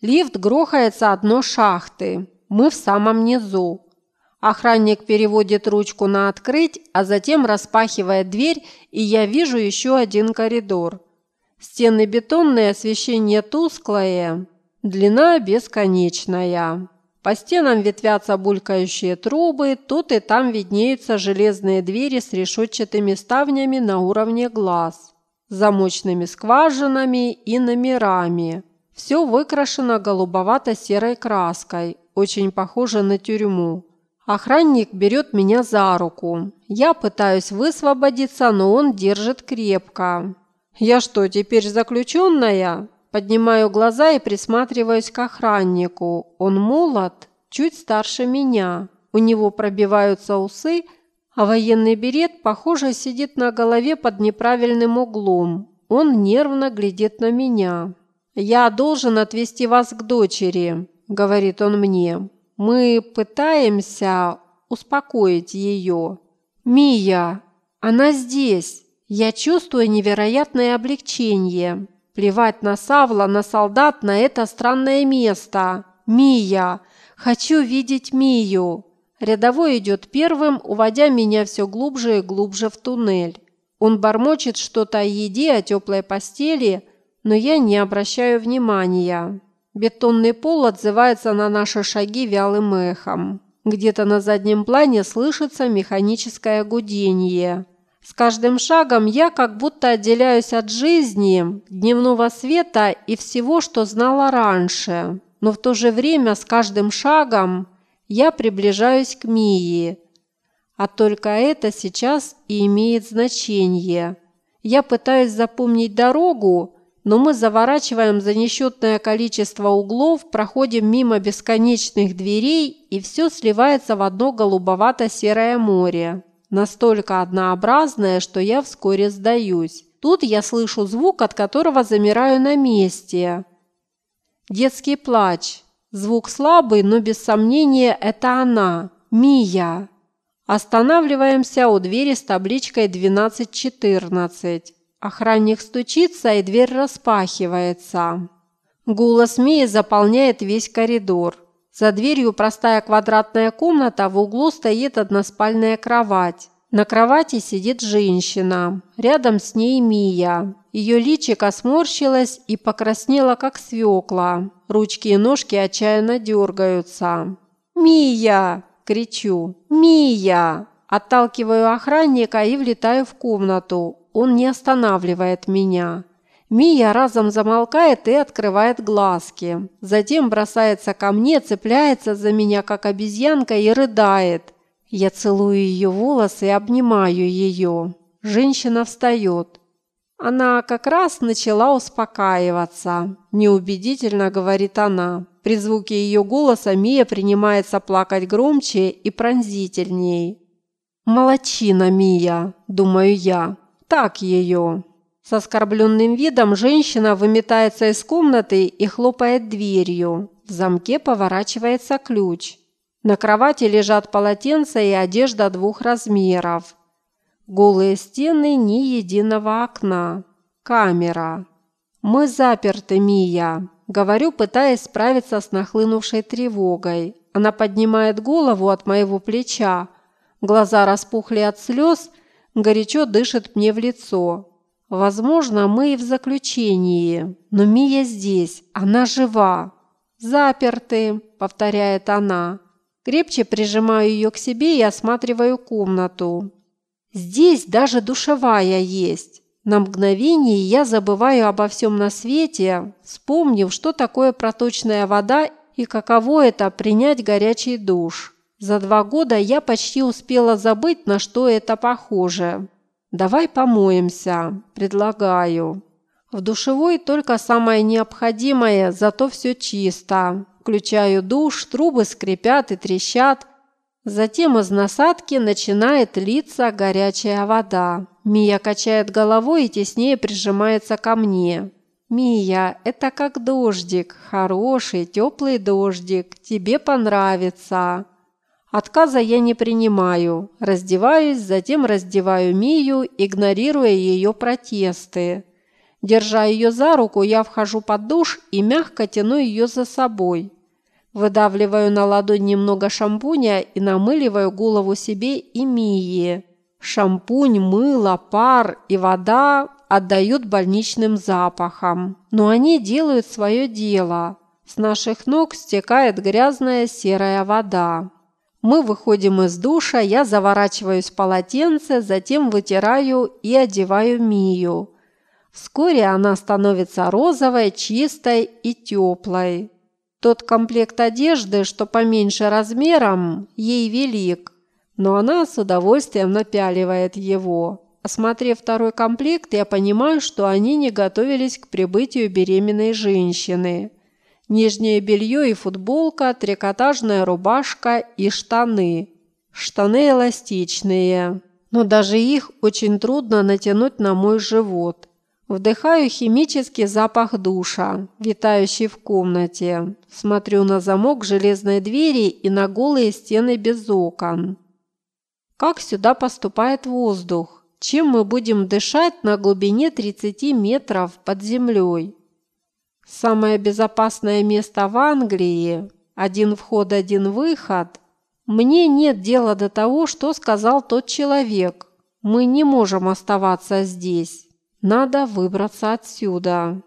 Лифт грохается от дно шахты. Мы в самом низу. Охранник переводит ручку на «открыть», а затем распахивает дверь, и я вижу еще один коридор. Стены бетонные, освещение тусклое, длина бесконечная. По стенам ветвятся булькающие трубы, тут и там виднеются железные двери с решетчатыми ставнями на уровне глаз, замочными скважинами и номерами. Все выкрашено голубовато-серой краской, очень похоже на тюрьму. Охранник берет меня за руку. Я пытаюсь высвободиться, но он держит крепко. «Я что, теперь заключенная?» Поднимаю глаза и присматриваюсь к охраннику. Он молод, чуть старше меня. У него пробиваются усы, а военный берет, похоже, сидит на голове под неправильным углом. Он нервно глядит на меня. «Я должен отвезти вас к дочери», – говорит он мне. «Мы пытаемся успокоить ее». «Мия, она здесь!» Я чувствую невероятное облегчение. Плевать на Савла, на солдат, на это странное место. Мия! Хочу видеть Мию! Рядовой идет первым, уводя меня все глубже и глубже в туннель. Он бормочет что-то о еде, о теплой постели, но я не обращаю внимания. Бетонный пол отзывается на наши шаги вялым эхом. Где-то на заднем плане слышится механическое гудение. С каждым шагом я как будто отделяюсь от жизни, дневного света и всего, что знала раньше. Но в то же время с каждым шагом я приближаюсь к Мии. А только это сейчас и имеет значение. Я пытаюсь запомнить дорогу, но мы заворачиваем за несчетное количество углов, проходим мимо бесконечных дверей, и все сливается в одно голубовато-серое море. Настолько однообразное, что я вскоре сдаюсь. Тут я слышу звук, от которого замираю на месте. Детский плач. Звук слабый, но без сомнения это она, Мия. Останавливаемся у двери с табличкой 1214. Охранник стучится, и дверь распахивается. Голос Мии заполняет весь коридор. За дверью простая квадратная комната, в углу стоит односпальная кровать. На кровати сидит женщина. Рядом с ней Мия. Ее личико сморщилось и покраснело, как свекла. Ручки и ножки отчаянно дергаются. «Мия!» – кричу. «Мия!» Отталкиваю охранника и влетаю в комнату он не останавливает меня. Мия разом замолкает и открывает глазки. Затем бросается ко мне, цепляется за меня, как обезьянка, и рыдает. Я целую ее волосы и обнимаю ее. Женщина встает. Она как раз начала успокаиваться. Неубедительно говорит она. При звуке ее голоса Мия принимается плакать громче и пронзительней. «Молодчина, Мия», – думаю я так ее!» С оскорбленным видом женщина выметается из комнаты и хлопает дверью. В замке поворачивается ключ. На кровати лежат полотенца и одежда двух размеров. Голые стены, ни единого окна. Камера. «Мы заперты, Мия», – говорю, пытаясь справиться с нахлынувшей тревогой. Она поднимает голову от моего плеча. Глаза распухли от слез, горячо дышит мне в лицо. Возможно, мы и в заключении, но Мия здесь, она жива. «Заперты», – повторяет она. Крепче прижимаю ее к себе и осматриваю комнату. Здесь даже душевая есть. На мгновение я забываю обо всем на свете, вспомнив, что такое проточная вода и каково это принять горячий душ. За два года я почти успела забыть, на что это похоже. «Давай помоемся», – предлагаю. В душевой только самое необходимое, зато все чисто. Включаю душ, трубы скрипят и трещат. Затем из насадки начинает литься горячая вода. Мия качает головой и теснее прижимается ко мне. «Мия, это как дождик, хороший, теплый дождик, тебе понравится». Отказа я не принимаю. Раздеваюсь, затем раздеваю Мию, игнорируя ее протесты. Держа ее за руку, я вхожу под душ и мягко тяну ее за собой. Выдавливаю на ладонь немного шампуня и намыливаю голову себе и Мии. Шампунь, мыло, пар и вода отдают больничным запахом. Но они делают свое дело. С наших ног стекает грязная серая вода. Мы выходим из душа, я заворачиваюсь в полотенце, затем вытираю и одеваю Мию. Вскоре она становится розовой, чистой и теплой. Тот комплект одежды, что поменьше размером, ей велик, но она с удовольствием напяливает его. Осмотрев второй комплект, я понимаю, что они не готовились к прибытию беременной женщины. Нижнее белье и футболка, трикотажная рубашка и штаны. Штаны эластичные, но даже их очень трудно натянуть на мой живот. Вдыхаю химический запах душа, витающий в комнате. Смотрю на замок железной двери и на голые стены без окон. Как сюда поступает воздух? Чем мы будем дышать на глубине 30 метров под землей? Самое безопасное место в Англии – один вход, один выход. Мне нет дела до того, что сказал тот человек. Мы не можем оставаться здесь. Надо выбраться отсюда.